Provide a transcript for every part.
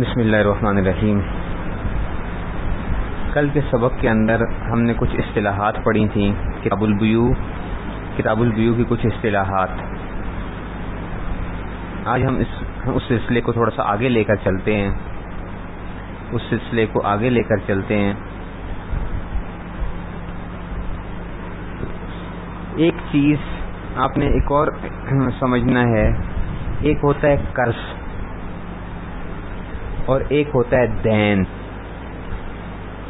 بسم اللہ الرحمن الرحیم۔ کل کے سبق کے اندر ہم نے کچھ اصطلاحات پڑھی تھیں، کتاب البیو کتاب البیو کی کچھ اصطلاحات۔ آج ہم اس اس سلسلے کو تھوڑا سا آگے لے کر چلتے ہیں۔ اس سلسلے کو آگے لے کر چلتے ہیں۔ ایک چیز آپ نے ایک اور سمجھنا ہے، ایک ہوتا ہے قرض۔ اور ایک ہوتا ہے دین۔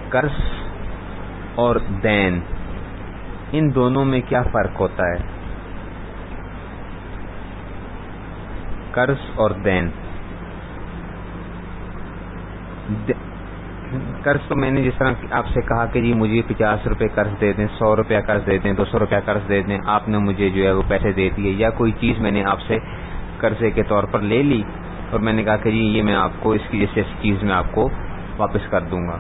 قرض اور دین۔ ان دونوں میں کیا فرق ہوتا ہے؟ قرض اور دین۔ قرض تو میں نے جس طرح آپ سے کہا کہ جی مجھے پچاس روپے قرض دے دیں، سو روپیہ قرض دے دیں، دو سو روپیہ قرض دے دیں، آپ نے مجھے جو ہے وہ پیسے دے دیے یا کوئی چیز میں نے آپ سے قرضے کے طور پر لے لی۔ اور میں نے کہا کہ جی یہ میں آپ کو اس کی جیسے چیز میں آپ کو واپس کر دوں گا۔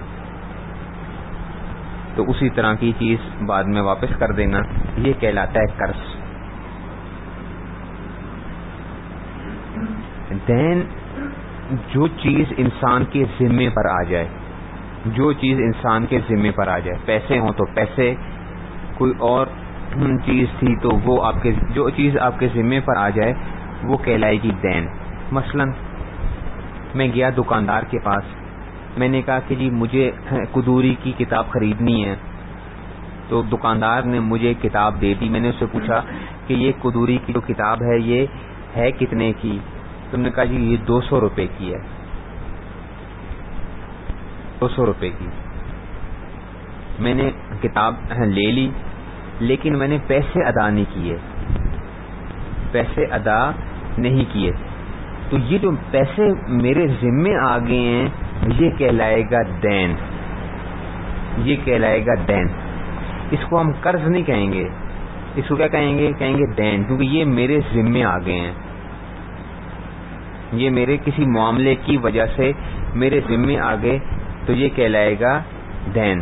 تو اسی طرح کی چیز بعد میں واپس کر دینا۔ یہ کہلاتا ہے قرض۔ دین جو چیز انسان کے ذمے پر آ جائے، جو چیز انسان کے ذمے پر آ جائے، پیسے ہوں تو پیسے، کوئی اور چیز تھی تو وہ آپ کے، جو چیز آپ کے ذمے پر آ جائے، وہ کہلائے گی دین۔ مثلا میں گیا دکاندار کے پاس۔ میں نے کہا کہ جی مجھے کدوری کی کتاب خریدنی ہے۔ تو دکاندار نے مجھے کتاب دے دی۔ میں نے اس سے پوچھا کہ یہ کدوری کی جو کتاب ہے، یہ ہے کتنے کی؟ تم نے کہا جی یہ دو سو روپے کی ہے۔ دو سو روپے کی۔ میں نے کتاب لے لی، لیکن میں نے پیسے ادا نہیں کیے۔ پیسے ادا نہیں کیے۔ تو یہ جو پیسے میرے ذمے آ گئے ہیں، یہ کہلائے گا دین۔ یہ کہلائے گا دین۔ اس کو ہم قرض نہیں کہیں گے۔ اس کو کیا کہیں گے؟ کہیں گے دین۔ کیونکہ یہ میرے ذمے آ گئے ہیں۔ یہ میرے کسی معاملے کی وجہ سے میرے ذمے آ گئے، تو یہ کہلائے گا دین۔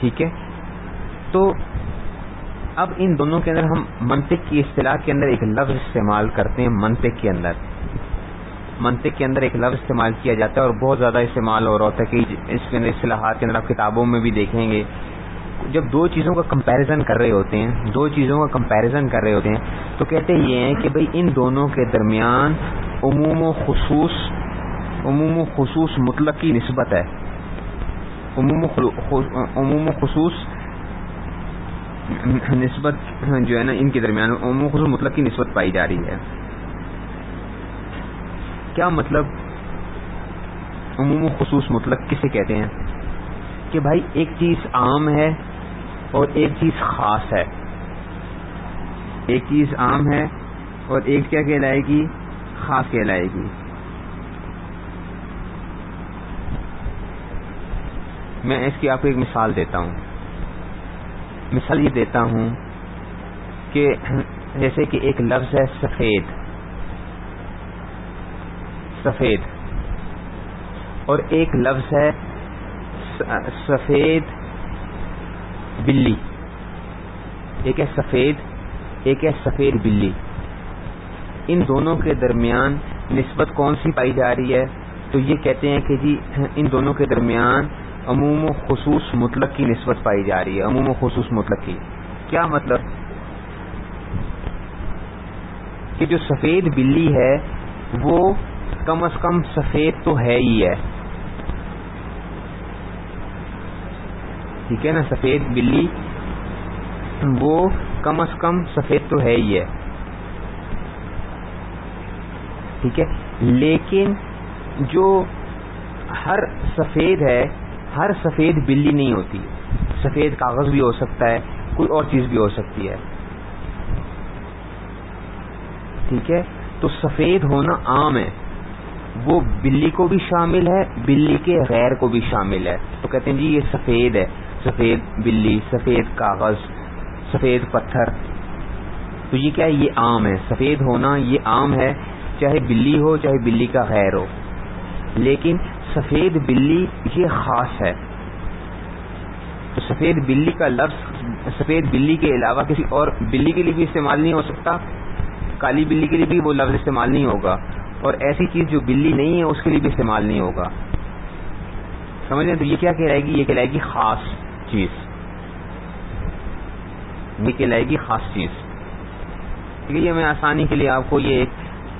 ٹھیک ہے؟ تو اب ان دونوں کے اندر ہم منطق کی اصطلاح کے اندر ایک لفظ استعمال کرتے ہیں، منطق کے اندر۔ منطق کے اندر ایک لفظ استعمال کیا جاتا ہے اور بہت زیادہ استعمال ہو رہا ہوتا ہے کہ اس کے اندر اصطلاحات کے اندر آپ کتابوں میں بھی دیکھیں گے۔ جب دو چیزوں کا کمپیرزن کر رہے ہوتے ہیں، دو چیزوں کا کمپیرزن کر رہے ہوتے ہیں، تو کہتے یہ ہیں کہ بھئی ان دونوں کے درمیان عموم و خصوص، عموم و خصوص مطلق کی نسبت ہے۔ عموم و خصوص نسبت جو ہے نا، ان کے درمیان عموم خصوص مطلق کی نسبت پائی جا رہی ہے۔ کیا مطلب عموم خصوص مطلق کسے کہتے ہیں؟ کہ بھائی ایک چیز عام ہے اور ایک چیز خاص ہے۔ ایک چیز عام ہے اور ایک کیا کہلائے گی؟ خاص کہلائے گی۔ میں اس کی آپ کو ایک مثال دیتا ہوں۔ مثال یہ دیتا ہوں کہ جیسے کہ ایک لفظ ہے سفید۔ سفید۔ اور ایک لفظ ہے سفید بلی۔ ایک ہے سفید، ایک ہے سفید بلی۔ ان دونوں کے درمیان نسبت کون سی پائی جا رہی ہے؟ تو یہ کہتے ہیں کہ جی ان دونوں کے درمیان عموم و خصوص مطلق کی نسبت پائی جا رہی ہے، عموم و خصوص مطلق کی۔ کیا مطلب؟ کہ جو سفید بلی ہے، وہ کم از کم سفید تو ہے ہی ہے۔ ٹھیک ہے نا؟ سفید بلی، وہ کم از کم سفید تو ہے ہی ہے۔ ٹھیک ہے؟ لیکن جو ہر سفید ہے ہر سفید بلی نہیں ہوتی۔ سفید کاغذ بھی ہو سکتا ہے، کوئی اور چیز بھی ہو سکتی ہے۔ ٹھیک ہے؟ تو سفید ہونا عام ہے۔ وہ بلی کو بھی شامل ہے، بلی کے غیر کو بھی شامل ہے۔ تو کہتے ہیں جی یہ سفید ہے۔ سفید بلی، سفید کاغذ، سفید پتھر۔ تو یہ کیا ہے؟ یہ عام ہے۔ سفید ہونا یہ عام ہے، چاہے بلی ہو، چاہے بلی کا غیر ہو۔ لیکن سفید بلی یہ خاص ہے۔ تو سفید بلی کا لفظ سفید بلی کے علاوہ کسی اور بلی کے لیے بھی استعمال نہیں ہو سکتا، کالی بلی کے لیے بھی وہ لفظ استعمال نہیں ہوگا۔ اور ایسی چیز جو بلی نہیں ہے، اس کے لیے بھی استعمال نہیں ہوگا۔ سمجھ رہے تو یہ کیا کہلائے گی؟ یہ کہلائے گی خاص چیز۔ یہ کہلائے گی خاص چیز۔ ٹھیک ہے میں آسانی کے لیے آپ کو یہ ایک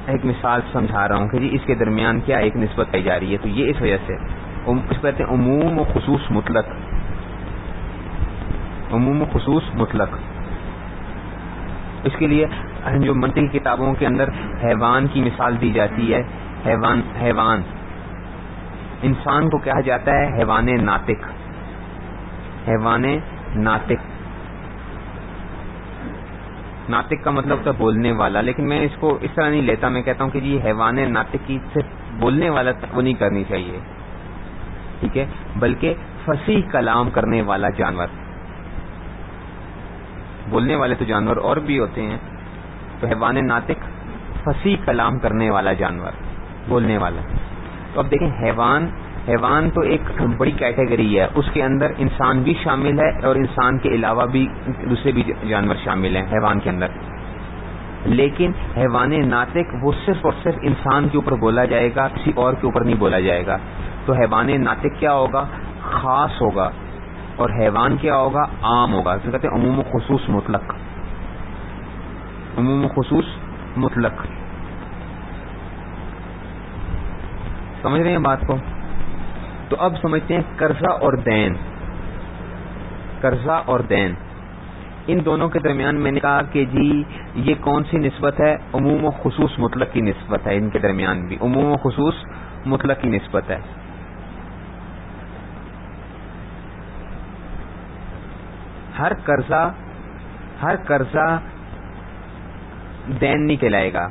ایک مثال سمجھا رہا ہوں کہ جی اس کے درمیان کیا ایک نسبت پائی جا رہی ہے، تو یہ اس وجہ سے۔ اس کہتے ہیں عموم و خصوص مطلق۔ عموم و خصوص مطلق۔ اس کے لیے جو منطقی کتابوں کے اندر حیوان کی مثال دی جاتی ہے، حیوان حیوان۔ انسان کو کہا جاتا ہے حیوان ناطق۔ حیوان ناطق۔ ناطق کا مطلب تو بولنے والا، لیکن میں اس کو اس طرح نہیں لیتا، میں کہتا ہوں کہ جی حیوان ناطق کی سے بولنے والا وہ نہیں کرنی چاہیے۔ ٹھیک ہے؟ بلکہ فصیح کلام کرنے والا جانور۔ بولنے والے تو جانور اور بھی ہوتے ہیں۔ تو حیوان ناطق فصیح کلام کرنے والا جانور، بولنے والا۔ تو اب دیکھیں، حیوان حیوان تو ایک بڑی کیٹیگری ہے۔ اس کے اندر انسان بھی شامل ہے اور انسان کے علاوہ بھی دوسرے بھی جانور شامل ہیں حیوان کے اندر۔ لیکن حیوان ناطق وہ صرف اور صرف انسان کے اوپر بولا جائے گا، کسی اور کے اوپر نہیں بولا جائے گا۔ تو حیوان ناطق کیا ہوگا؟ خاص ہوگا۔ اور حیوان کیا ہوگا؟ عام ہوگا۔ کہتے ہیں عموم خصوص مطلق۔ عموم و خصوص مطلق۔ سمجھ رہے ہیں بات کو؟ تو اب سمجھتے ہیں قرضہ اور دین۔ قرضہ اور دین۔ ان دونوں کے درمیان میں نے کہا کہ جی یہ کون سی نسبت ہے؟ عموم و خصوص مطلق کی نسبت ہے ان کے درمیان بھی۔ عموم و خصوص مطلق کی نسبت ہے۔ ہر قرضہ ہر قرضہ دین نہیں کہلائے گا۔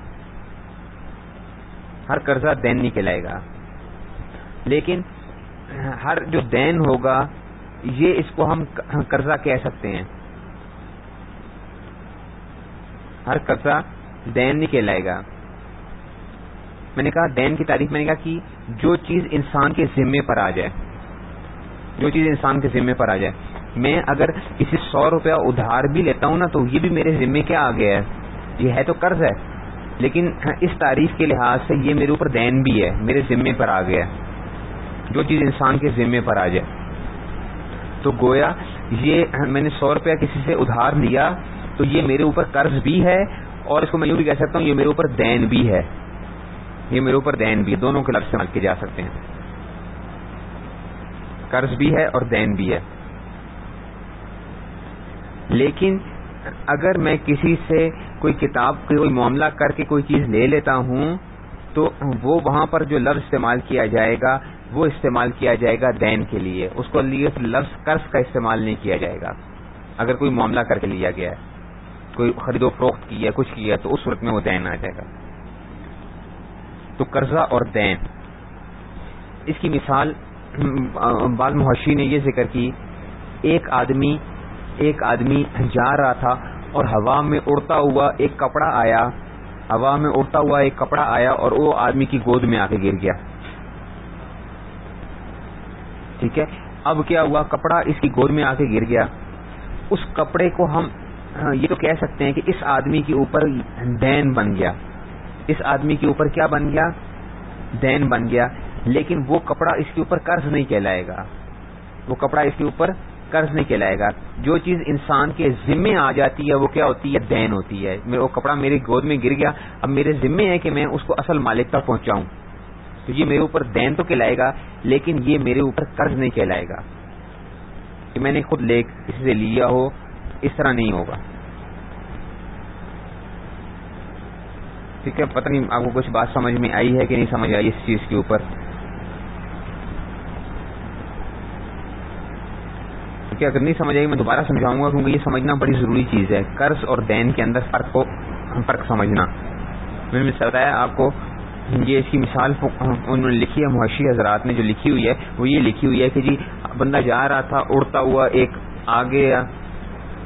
ہر قرضہ دین نہیں کہلائے گا۔ لیکن ہر جو دین ہوگا، یہ اس کو ہم قرضہ کہہ سکتے ہیں۔ ہر قرضہ دین نہیں کہلائے گا۔ میں نے کہا، دین کی تعریف میں نے کہا کہ جو چیز انسان کے ذمے پر آ جائے، جو چیز انسان کے ذمے پر آ جائے، میں اگر کسی سو روپیہ ادھار بھی لیتا ہوں نا، تو یہ بھی میرے ذمے کیا آ گیا ہے۔ یہ ہے تو قرض ہے، لیکن اس تعریف کے لحاظ سے یہ میرے اوپر دین بھی ہے، میرے ذمے پر آ گیا ہے۔ جو چیز انسان کے ذمے پر آ جائے۔ تو گویا یہ میں نے سو روپیہ کسی سے ادھار لیا تو یہ میرے اوپر قرض بھی ہے اور اس کو میں یوں بھی کہہ سکتا ہوں یہ میرے اوپر دین بھی ہے۔ یہ میرے اوپر دین بھی ہے۔ دونوں کے لفظ استعمال کیے جا سکتے ہیں۔ قرض بھی ہے اور دین بھی ہے۔ لیکن اگر میں کسی سے کوئی کتاب، کوئی معاملہ کر کے کوئی چیز لے لیتا ہوں تو وہ وہاں پر جو لفظ استعمال کیا جائے گا وہ استعمال کیا جائے گا دین کے لیے۔ اس کو لیے لفظ قرض کا استعمال نہیں کیا جائے گا۔ اگر کوئی معاملہ کر کے لیا گیا ہے، کوئی خرید و فروخت کی ہے کچھ کیا تو اس وقت میں وہ دین آ جائے گا۔ تو قرضہ اور دین۔ اس کی مثال بعض محشی نے یہ ذکر کی، ایک آدمی ایک آدمی جا رہا تھا اور ہوا میں اڑتا ہوا ایک کپڑا آیا۔ ہوا میں اڑتا ہوا ایک کپڑا آیا اور وہ آدمی کی گود میں آ کے گر گیا۔ ٹھیک ہے؟ اب کیا ہوا؟ کپڑا اس کی گود میں آ کے گر گیا۔ اس کپڑے کو ہم ہاں، یہ تو کہہ سکتے ہیں کہ اس آدمی کے اوپر دین بن گیا۔ اس آدمی کے اوپر کیا بن گیا؟ دین بن گیا۔ لیکن وہ کپڑا اس کے اوپر قرض نہیں کہلائے گا۔ وہ کپڑا اس کے اوپر قرض نہیں کہلائے گا۔ جو چیز انسان کے ذمے آ جاتی ہے، وہ کیا ہوتی ہے؟ دین ہوتی ہے۔ وہ کپڑا میری گود میں گر گیا۔ اب میرے ذمے ہے کہ میں اس کو اصل مالک تک پہنچاؤں۔ تو یہ میرے اوپر دین تو کہلائے گا، لیکن یہ میرے اوپر قرض نہیں کہلائے گا۔ کہ میں نے خود لے کسی سے لیا ہو، اس طرح نہیں ہوگا۔ ٹھیک ہے، پتہ نہیں آپ کو کچھ بات سمجھ میں آئی ہے کہ نہیں سمجھ آئی اس چیز کے اوپر۔ اگر نہیں سمجھ آئی میں دوبارہ سمجھاؤں گا، کیونکہ یہ سمجھنا بڑی ضروری چیز ہے۔ قرض اور دین کے اندر فرق کو فرق سمجھنا۔ میں نے بتایا آپ کو یہ اس کی مثال انہوں نے لکھی ہے معاشی حضرات نے جو لکھی ہوئی ہے، وہ یہ لکھی ہوئی ہے کہ جی بندہ جا رہا تھا، اڑتا ہوا ایک آگے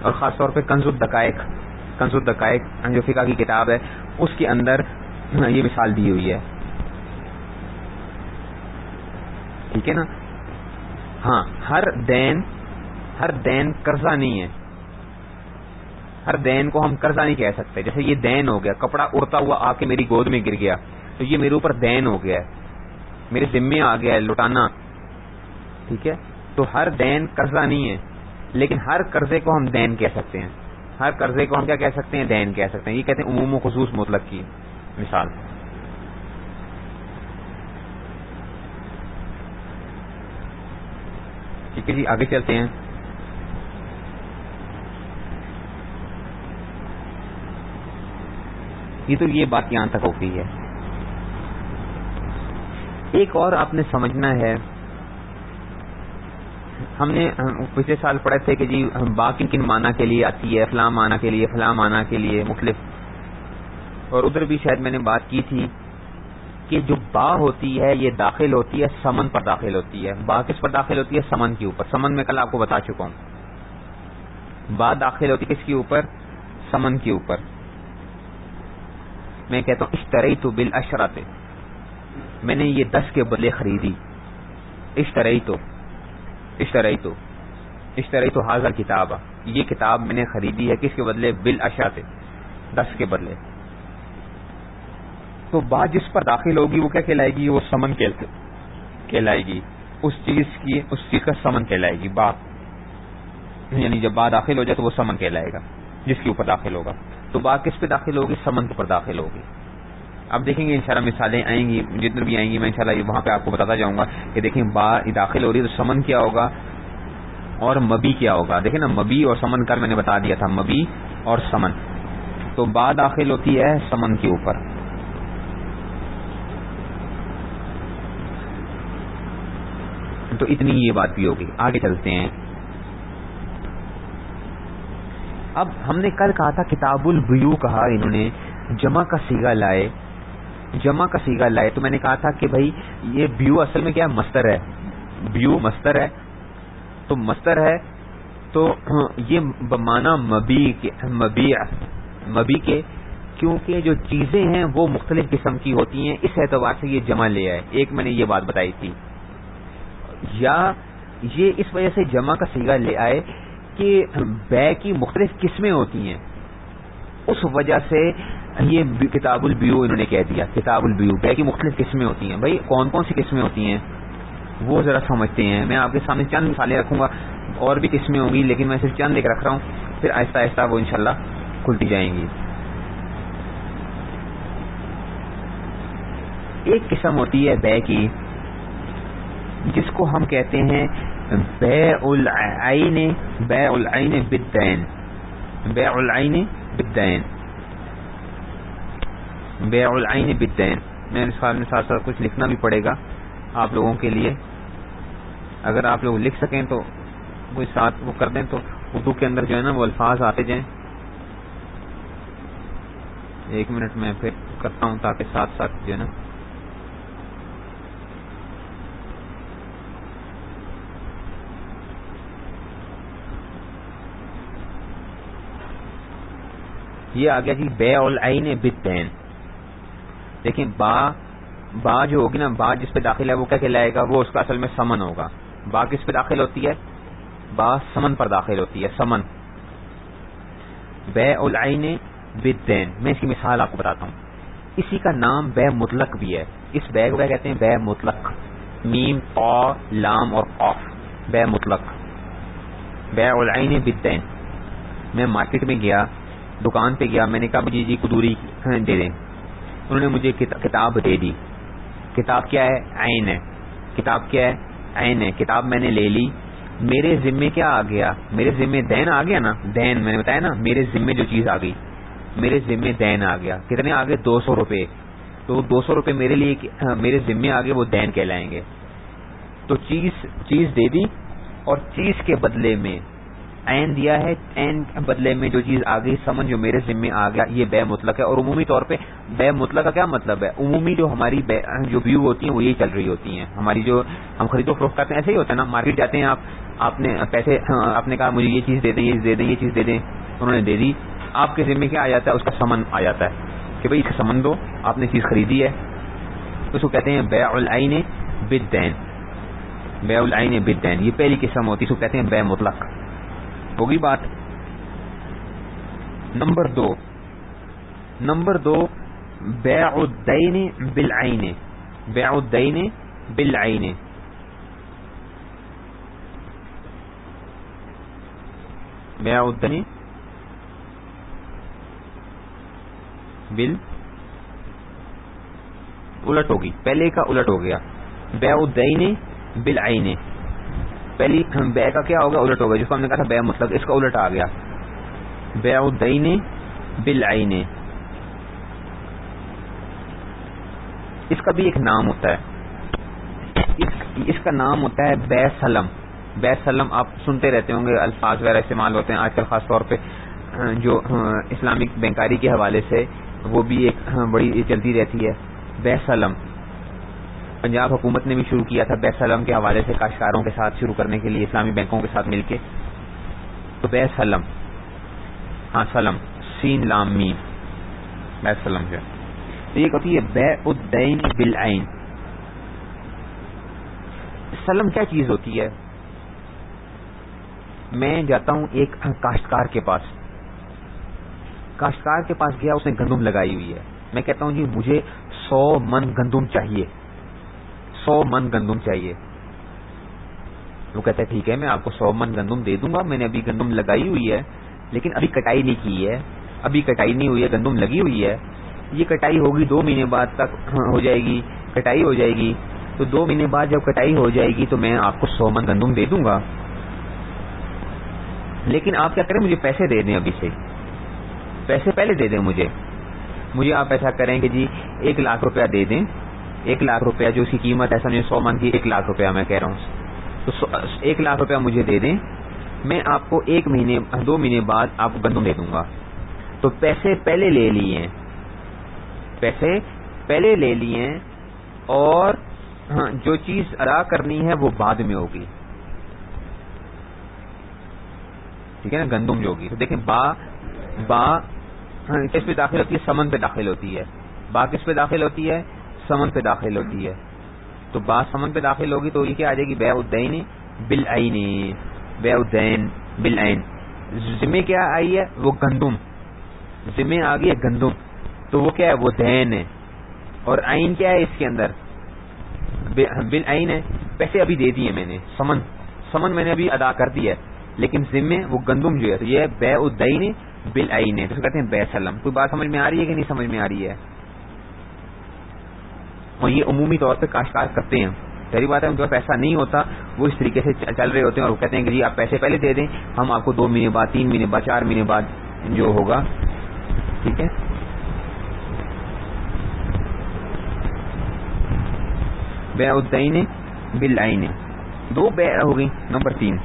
اور خاص طور پہ کنز الدقائق کنز الدقائق جو فقہ کی کتاب ہے، اس کے اندر یہ مثال دی ہوئی ہے۔ ٹھیک ہے نا؟ ہاں ہر دین ہر دین قرضہ نہیں ہے۔ ہر دین کو ہم قرضہ نہیں کہہ سکتے۔ جیسے یہ دین ہو گیا، کپڑا اڑتا ہوا آ کے میری گود میں گر گیا۔ تو یہ میرے اوپر دین ہو گیا ہے۔ میرے ذمے آ گیا ہے لٹانا۔ ٹھیک ہے؟ تو ہر دین قرضہ نہیں ہے، لیکن ہر قرضے کو ہم دین کہہ سکتے ہیں۔ ہر قرضے کو ہم کیا کہہ سکتے ہیں؟ دین کہہ سکتے ہیں۔ یہ کہتے ہیں عموم و خصوص مطلق کی مثال۔ ٹھیک ہے جی آگے چلتے ہیں۔ یہ تو یہ بات یہاں تک ہو گئی ہے۔ ایک اور آپ نے سمجھنا ہے۔ ہم نے پچھلے سال پڑھے تھے کہ جی با کن کن مانا کے لیے آتی ہے، فلاں مانا کے لیے، فلاں مانا کے لیے، مختلف۔ اور ادھر بھی شاید میں نے بات کی تھی کہ جو با ہوتی ہے، یہ داخل ہوتی ہے، سمن پر داخل ہوتی ہے۔ با کس پر داخل ہوتی ہے؟ سمن کے اوپر۔ سمن میں کل آپ کو بتا چکا ہوں۔ با داخل ہوتی کس کے اوپر؟ سمن کے اوپر۔ میں کہتا ہوں اشترئی تو بل اشرات میں نے یہ دس کے بدلے خریدی۔ اشترئی تو۔ اشترئی تو۔ اشترئی تو حاضر کتاب۔ یہ کتاب میں نے خریدی ہے کس کے بدلے؟ بل اشرات دس کے بدلے۔ تو بات جس پر داخل ہوگی، وہ کیا کہلائے گی؟ وہ سمن کہلائے گی۔ اس چیز کی، اس چیز کا سمن کہلائے گی۔ بات یعنی جب بات داخل ہو جائے تو وہ سمن کہلائے گا۔ جس کے اوپر داخل ہوگا۔ تو بات کس پہ داخل ہوگی؟ سمن کے اوپر داخل ہوگی۔ اب دیکھیں گے انشاءاللہ مثالیں آئیں گی جتنے بھی آئیں گی، میں انشاءاللہ وہاں پہ آپ کو بتاتا جاؤں گا کہ دیکھیں با داخل ہو رہی ہے تو سمن کیا ہوگا اور مبی کیا ہوگا۔ دیکھیں نا، مبی اور سمن کر میں نے بتا دیا تھا، مبی اور سمن۔ تو با داخل ہوتی ہے سمن کے اوپر۔ تو اتنی یہ بات بھی ہوگی۔ آگے چلتے ہیں۔ اب ہم نے کل کہا تھا کتاب البیو کہا انہوں نے، جمع کا سیگا لائے۔ جمع کا سیگا لائے تو میں نے کہا تھا کہ بھائی، یہ بیو اصل میں کیا مستر ہے۔ بیو مستر ہے۔ تو مستر ہے۔ تو یہ مانا مبی مبی مبی کے، کیونکہ جو چیزیں ہیں وہ مختلف قسم کی ہوتی ہیں۔ اس اعتبار سے یہ جمع لے آئے۔ ایک میں نے یہ بات بتائی تھی۔ یا یہ اس وجہ سے جمع کا سیگا لے آئے کہ بے کی مختلف قسمیں ہوتی ہیں۔ اس وجہ سے یہ کتاب البیو انہوں نے کہہ دیا، کتاب البیو بے کی مختلف قسمیں ہوتی ہیں۔ بھائی، کون کون سی قسمیں ہوتی ہیں؟ وہ ذرا سمجھتے ہیں۔ میں آپ کے سامنے چند مثالیں رکھوں گا۔ اور بھی قسمیں ہوں گی، لیکن میں صرف چند لے کے رکھ رہا ہوں۔ پھر آہستہ آہستہ وہ انشاءاللہ کھلتی جائیں گی۔ ایک قسم ہوتی ہے بے کی، جس کو ہم کہتے ہیں بے العین بے العین بدین بے العین بدین بے العین بدین میں اس میں ساتھ ساتھ کچھ لکھنا بھی پڑے گا آپ لوگوں کے لیے۔ اگر آپ لوگ لکھ سکیں تو کوئی ساتھ وہ کر دیں تو اردو کے اندر جو ہے نا وہ الفاظ آتے جائیں۔ ایک منٹ میں پھر کرتا ہوں تاکہ ساتھ ساتھ جو ہے نا۔ یہ آ گیا جی بے العین بین دیکھیں، با با جو ہوگی نا، با جس پہ داخل ہے، وہ کیا کہلائے گا؟ وہ اس کا اصل میں سمن ہوگا۔ با کس پہ داخل ہوتی ہے؟ با سمن پر داخل ہوتی ہے، سمن۔ بے العین بین میں اس کی مثال آپ کو بتاتا ہوں۔ اسی کا نام بے مطلق بھی ہے۔ اس بے کو کیا کہتے ہیں؟ بے مطلق۔ میم لام اور قوف بے مطلق۔ بے العین بدین میں مارکیٹ میں گیا، دکان پہ گیا، میں نے کہا جی جی کدوری ہاں، دے دیں۔ انہوں نے مجھے کتاب دے دی۔ کتاب کیا ہے؟ عین ہے۔ کتاب کیا ہے؟ عین ہے۔ کتاب میں نے لے لی۔ میرے ذمے کیا آ گیا؟ میرے ذمے دین آ گیا نا؟ دین، میں نے بتایا نا، میرے ذمے جو چیز آ گئی۔ میرے ذمے دین آ گیا۔ کتنے آ گئے؟ دو سو روپے۔ تو دو سو روپے میرے لیے ہاں، میرے ذمے آگے وہ دین کہلائیں گے۔ تو چیز چیز دے دی اور چیز کے بدلے میں عین دیا ہے، عین بدلے میں جو چیز آ گئی سمجھ جو میرے ذمے آ گیا، یہ بے مطلق ہے۔ اور عمومی طور پہ بے مطلق کا کیا مطلب ہے؟ عمومی جو ہماری جو ویو ہوتی ہیں، وہ یہی چل رہی ہوتی ہیں۔ ہماری جو ہم خرید و فروخت کرتے ہیں، ایسے ہی ہوتا ہے نا۔ مارکیٹ جاتے ہیں آپ آپ نے پیسے، آپ نے کہا مجھے یہ چیز دے دیں، یہ دے دیں، یہ چیز دے دیں، انہوں نے دے دی۔ آپ کے ذمے کیا آ جاتا ہے؟ اس کا سمن آ جاتا ہے کہ بھائی اس کا سمن دو، آپ نے چیز خریدی ہے۔ اس کو کہتے ہیں بے العین بد دین بے العین بد دین یہ پہلی قسم ہوتی ہے، اس کو کہتے ہیں بے مطلق۔ ہوگی بات؟ نمبر دو. نمبر دو، بیع الدین بالعین. بیع الدین بالعین. بیع الدین بل الٹ ہوگی. پہلے کا الٹ ہو گیا. بے ادین بل آئی پہلی بے کا کیا ہوگا؟ الٹ ہوگا، جس کو ہم نے کہا تھا بے مطلب اس کا الٹ آ گیا۔ بے ادین بل اس کا بھی ایک نام ہوتا ہے۔ اس کا نام ہوتا ہے بے سلم۔ بے سلم آپ سنتے رہتے ہوں گے، الفاظ وغیرہ استعمال ہوتے ہیں۔ آج کل خاص طور پہ جو اسلامک بینکاری کے حوالے سے وہ بھی ایک بڑی چلتی رہتی ہے۔ بے سلم۔ پنجاب حکومت نے بھی شروع کیا تھا بے سلم کے حوالے سے کاشتکاروں کے ساتھ شروع کرنے کے لیے، اسلامی بینکوں کے ساتھ مل کے۔ تو بے سلم۔ ہاں سلم۔ سین لام میم۔ بے سلم جو تو یہ کہتی ہے بے ادین بل سلم کیا چیز ہوتی ہے؟ میں جاتا ہوں ایک کاشتکار کے پاس۔ کاشتکار کے پاس گیا، اس نے گندم لگائی ہوئی ہے۔ میں کہتا ہوں جی مجھے سو من گندم چاہیے۔ سو من گندم چاہیے۔ وہ کہتا ہے، ٹھیک ہے، میں آپ کو سو من گندم دے دوں گا۔ میں نے ابھی گندم لگائی ہوئی ہے، لیکن ابھی کٹائی نہیں کی ہے۔ ابھی کٹائی نہیں ہوئی ہے، گندم لگی ہوئی ہے۔ یہ کٹائی ہوگی دو مہینے بعد تک ہو جائے گی، کٹائی ہو جائے گی۔ تو دو مہینے بعد جب کٹائی ہو جائے گی، تو میں آپ کو سو من گندم دے دوں گا۔ لیکن آپ کیا کریں، مجھے پیسے دے دیں ابھی سے۔ پیسے پہلے دے دیں مجھے۔ مجھے آپ ایسا کریں کہ جی ایک لاکھ روپیہ دے دیں۔ ایک لاکھ روپیہ جو اس کی قیمت ایسا نہیں سو من کی ایک لاکھ روپیہ میں کہہ رہا ہوں۔ تو ایک لاکھ روپیہ مجھے دے دیں۔ میں آپ کو ایک مہینے دو مہینے بعد آپ کو گندم دے دوں گا۔ تو پیسے پہلے لے لیے۔ ہیں پیسے پہلے لے لیے ہیں اور ہاں جو چیز ادا کرنی ہے وہ بعد میں ہوگی۔ ٹھیک ہے نا؟ گندم جو ہوگی۔ تو دیکھیں با با ہاں، کس پہ داخل ہوتی ہے سمن پہ داخل ہوتی ہے۔ با کس پہ داخل ہوتی ہے؟ سمن پہ داخل ہوتی ہے۔ تو با سمن پہ داخل ہوگی تو یہ کیا آ جائے گی بے ادین بل بے ادین بل ذمے کیا آئی ہے؟ وہ گندم۔ ذمے آ گئی ہے گندم۔ تو وہ کیا ہے؟ وہ دین ہے۔ اور آئین کیا ہے اس کے اندر؟ بل آئین ہے۔ پیسے ابھی دے دیے میں نے۔ سمن۔ سمن میں نے ابھی ادا کر دی ہے۔ لیکن ذمے وہ گندم جو ہے، تو یہ بے ادین بل آئی تو کہتے ہیں بے سلم۔ کوئی بات سمجھ میں آ رہی ہے کہ نہیں سمجھ میں آ رہی ہے؟ اور یہ عمومی طور پہ کاشتکار کرتے ہیں۔ پہلی بات ہے، ان کا پیسہ نہیں ہوتا، وہ اس طریقے سے چل رہے ہوتے ہیں اور وہ کہتے ہیں کہ جی آپ پیسے پہلے دے دیں، ہم آپ کو دو مہینے بعد، تین مہینے بعد، چار مہینے بعد جو ہوگا۔ ٹھیک ہے؟ بے ادین بل آئی دو بے ہو گئی نمبر تین۔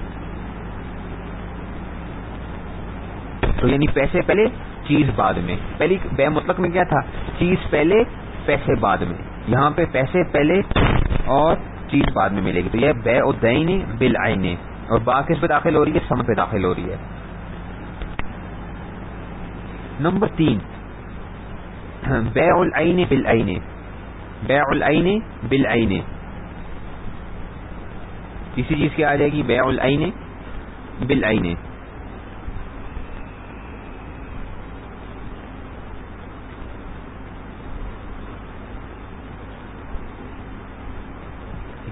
تو یعنی پیسے پہلے، چیز بعد میں۔ پہلی بے مطلق میں کیا تھا؟ چیز پہلے، پیسے بعد میں۔ یہاں پہ پیسے پہلے اور چیز بعد میں ملے گی۔ تو یہ بے ادین بل آئین اور با کس پہ داخل ہو رہی ہے سم پہ داخل ہو رہی ہے۔ نمبر تین۔ بے العین بل آئین بے العین بل آئین کسی چیز کی آ جائے گی، بے العین بل آئین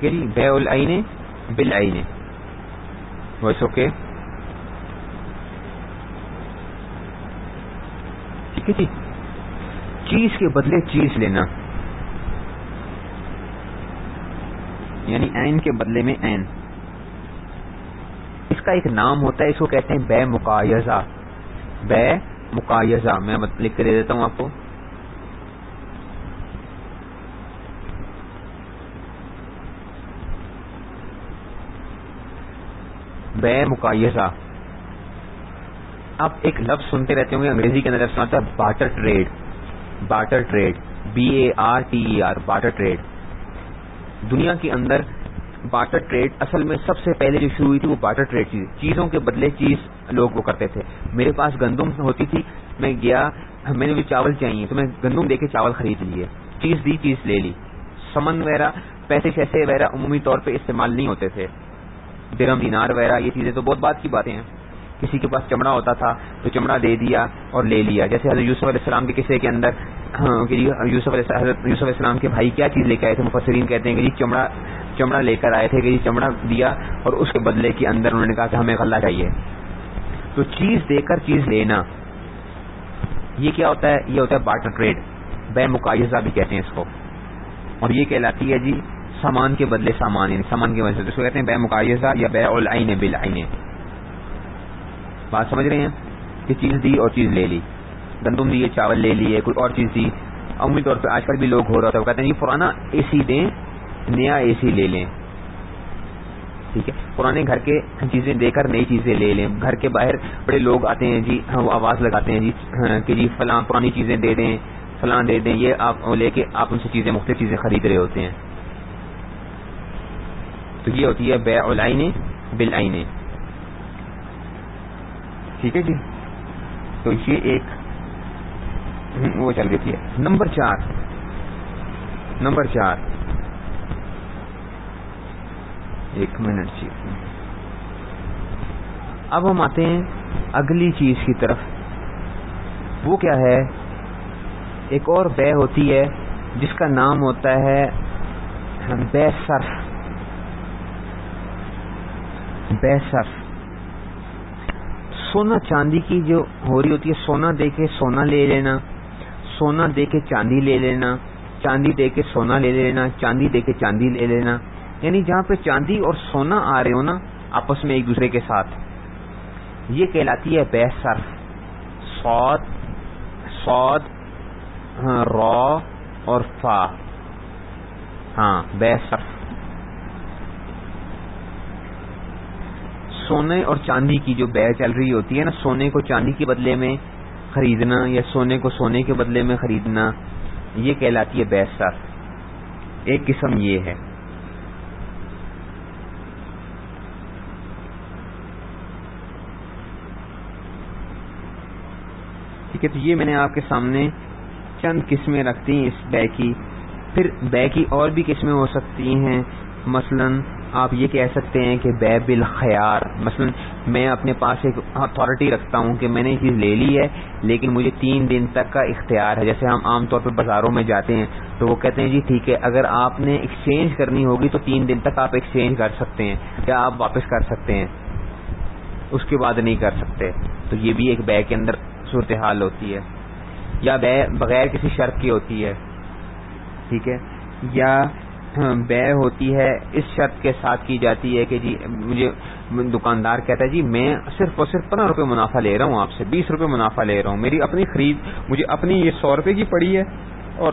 ٹھیک بے العین بل آئین وائس اوکے ٹھیک ہے جی۔ چیز کے بدلے چیز لینا۔ یعنی این کے بدلے میں این اس کا ایک نام ہوتا ہے، اس کو کہتے ہیں بے مقایضہ بے مقایضہ میں لکھ کے دے دیتا ہوں آپ کو۔ بے مقایضہ آپ ایک لفظ سنتے رہتے ہوں گے، انگریزی کے اندر سناتا ہے barter trade barter trade B A R T E R barter trade دنیا کے اندر بارٹر ٹریڈ اصل میں سب سے پہلے جو شروع ہوئی تھی وہ بارٹر ٹریڈ تھی۔ چیزوں کے بدلے چیز لوگ وہ کرتے تھے۔ میرے پاس گندم ہوتی تھی، میں گیا، میں نے بھی چاول چاہیے، تو میں گندم دے کے چاول خرید لیے۔ چیز دی، چیز لے لی۔ سمن وغیرہ، پیسے شیسے وغیرہ عمومی طور پہ استعمال نہیں ہوتے تھے۔ درم، دینار وغیرہ، یہ چیزیں تو بہت بات کی باتیں ہیں۔ کسی کے پاس چمڑا ہوتا تھا تو چمڑا دے دیا اور لے لیا۔ جیسے حضرت یوسف علیہ السلام کے قصے کے اندر ہاں، جی، یوسف علیہ، حضرت یوسف علیہ السلام کے بھائی کیا چیز لے کے آئے تھے؟ مفسرین کہتے ہیں کہ جی چمڑا چمڑا لے کر آئے تھے کہ جی چمڑا دیا اور اس کے بدلے کے اندر انہوں نے کہا کہ ہمیں غلہ چاہیے۔ تو چیز دے کر چیز لینا، یہ کیا ہوتا ہے؟ یہ ہوتا ہے بارٹر ٹریڈ۔ بے مقاصہ بھی کہتے ہیں اس کو۔ اور یہ کہلاتی ہے جی سامان کے بدلے سامان یعنی سامان کے بدلے کہتے ہیں بے مقاصہ یا بے العین بل بات سمجھ رہے ہیں؟ کہ چیز دی اور چیز لے لی۔ گندم دیے چاول لے لیے کوئی اور چیز دی۔ عمومی طور پہ آج کل بھی لوگ ہو رہا تھا کہتے ہیں جی پرانا اے سی دیں، نیا اے سی لے لیں۔ ٹھیک ہے؟ پرانے گھر کے چیزیں دے کر نئی چیزیں لے لیں۔ گھر کے باہر بڑے لوگ آتے ہیں جی ہاں، وہ آواز لگاتے ہیں جی ہاں، کہ جی فلاں پرانی چیزیں دے دیں، فلاں دے دیں، یہ آپ لے کے آپ ان سے چیزیں، مختلف چیزیں خرید رہے ہوتے ہیں۔ تو یہ ہوتی ہے بے اولائن بل ٹھیک ہے جی؟ تو یہ ایک وہ چل رہی ہے نمبر چار۔ نمبر چار۔ ایک منٹ جی۔ اب ہم آتے ہیں اگلی چیز کی طرف۔ وہ کیا ہے؟ ایک اور بے ہوتی ہے جس کا نام ہوتا ہے بے صرف۔ بے صرف سونا چاندی کی جو ہو رہی ہوتی ہے سونا دے کے سونا لے لینا سونا دے کے چاندی لے لینا چاندی دے کے سونا لے لینا چاندی دے کے چاندی لے لینا۔ یعنی جہاں پہ چاندی اور سونا آ رہے ہو نا آپس میں ایک دوسرے کے ساتھ۔ یہ کہلاتی ہے بے صرف سعود سعود ہاں، رو اور فا۔ ہاں بے صرف سونے اور چاندی کی جو بے چل رہی ہوتی ہے نا، سونے کو چاندی کے بدلے میں خریدنا یا سونے کو سونے کے بدلے میں خریدنا، یہ کہلاتی ہے بے صرف ایک قسم یہ ہے۔ ٹھیک ہے، تو یہ میں نے آپ کے سامنے چند قسمیں رکھتی ہیں اس بے کی۔ پھر بے کی اور بھی قسمیں ہو سکتی ہیں۔ مثلا آپ یہ کہہ سکتے ہیں کہ بے بالخیار، مثلا میں اپنے پاس ایک اتھارٹی رکھتا ہوں کہ میں نے یہ چیز لے لی ہے، لیکن مجھے تین دن تک کا اختیار ہے۔ جیسے ہم عام طور پہ بازاروں میں جاتے ہیں، تو وہ کہتے ہیں جی ٹھیک ہے، اگر آپ نے ایکسچینج کرنی ہوگی تو تین دن تک آپ ایکسچینج کر سکتے ہیں، یا آپ واپس کر سکتے ہیں۔ اس کے بعد نہیں کر سکتے۔ تو یہ بھی ایک بے کے اندر صورتحال ہوتی ہے، یا بے بغیر کسی شرط کی ہوتی ہے۔ ٹھیک ہے؟ یا بے ہوتی ہے، اس شرط کے ساتھ کی جاتی ہے کہ جی مجھے دکاندار کہتا ہے جی میں صرف اور صرف پندرہ روپے منافع لے رہا ہوں آپ سے، بیس روپے منافع لے رہا ہوں، میری اپنی خرید، مجھے اپنی یہ سو روپے کی پڑی ہے اور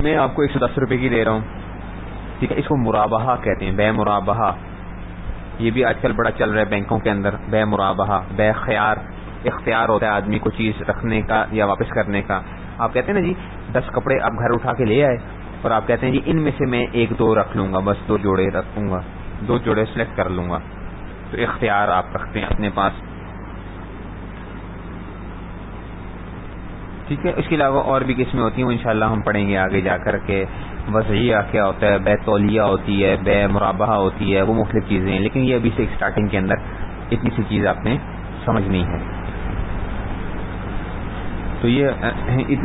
میں آپ کو ایک سو دس روپے کی دے رہا ہوں۔ ٹھیک ہے، اس کو مرابہ کہتے ہیں، بے مرابہ یہ بھی آج کل بڑا چل رہا ہے بینکوں کے اندر، بے مرابہ بے خیار، اختیار ہوتا ہے آدمی کو چیز رکھنے کا یا واپس کرنے کا۔ آپ کہتے ہیں نا جی دس کپڑے آپ گھر اٹھا کے لے آئے۔ اور آپ کہتے ہیں جی ان میں سے میں ایک دو رکھ لوں گا، بس دو جوڑے رکھوں گا، دو جوڑے سلیکٹ کر لوں گا۔ تو اختیار آپ رکھتے ہیں اپنے پاس۔ ٹھیک ہے، اس کے علاوہ اور بھی قسمیں ہوتی ہیں، وہ انشاءاللہ ہم پڑھیں گے آگے جا کر کے۔ وضعیہ کیا ہوتا ہے، بے تولیہ ہوتی ہے، بے مرابہ ہوتی ہے، وہ مختلف چیزیں ہیں۔ لیکن یہ ابھی سے اسٹارٹنگ کے اندر اتنی سی چیز آپ نے سمجھنی ہے۔ تو یہ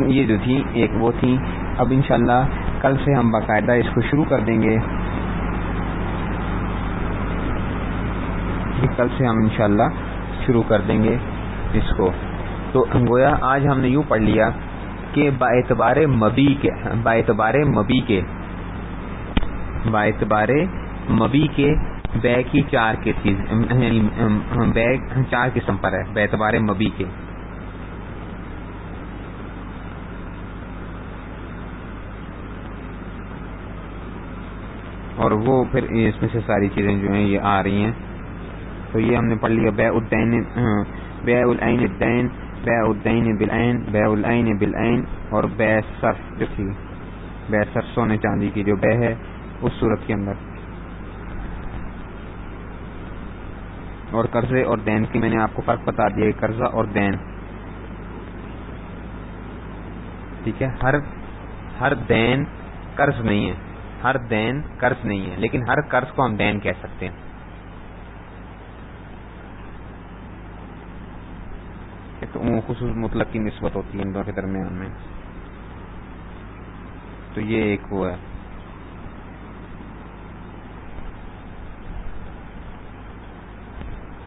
یہ جو تھی ایک وہ تھی اب انشاءاللہ کل سے ہم باقاعدہ اس کو شروع کر دیں گے۔ کل سے ہم انشاءاللہ شروع کر دیں گے اس کو۔ تو گویا آج ہم نے یوں پڑھ لیا کہ باعتبار مبی کے باعتبار مبی کے باعتبار مبی کے بے کی چار کے چیز یعنی، بے چار قسم پر ہے۔ باعتبار مبی کے۔ اور وہ پھر اس میں سے ساری چیزیں جو ہیں یہ آ رہی ہیں۔ تو یہ ہم نے پڑھ لیا، بے الدین، بے العین الدین، بے الدین بالعین، بے العین بالعین، اور بے صرف جو تھی، بے صرف سونے چاندی کی جو بے ہے اس صورت کے اندر۔ اور قرضے اور دین کی میں نے آپ کو فرق بتا دیا قرضہ اور دین۔ ٹھیک ہے؟ ہر ہر دین قرض نہیں ہے۔ ہر دین قرض نہیں ہے، لیکن ہر قرض کو ہم دین کہہ سکتے ہیں۔ خصوص مطلق کی نسبت ہوتی ہے ان دونوں کے درمیان میں۔ تو یہ ایک وہ ہے۔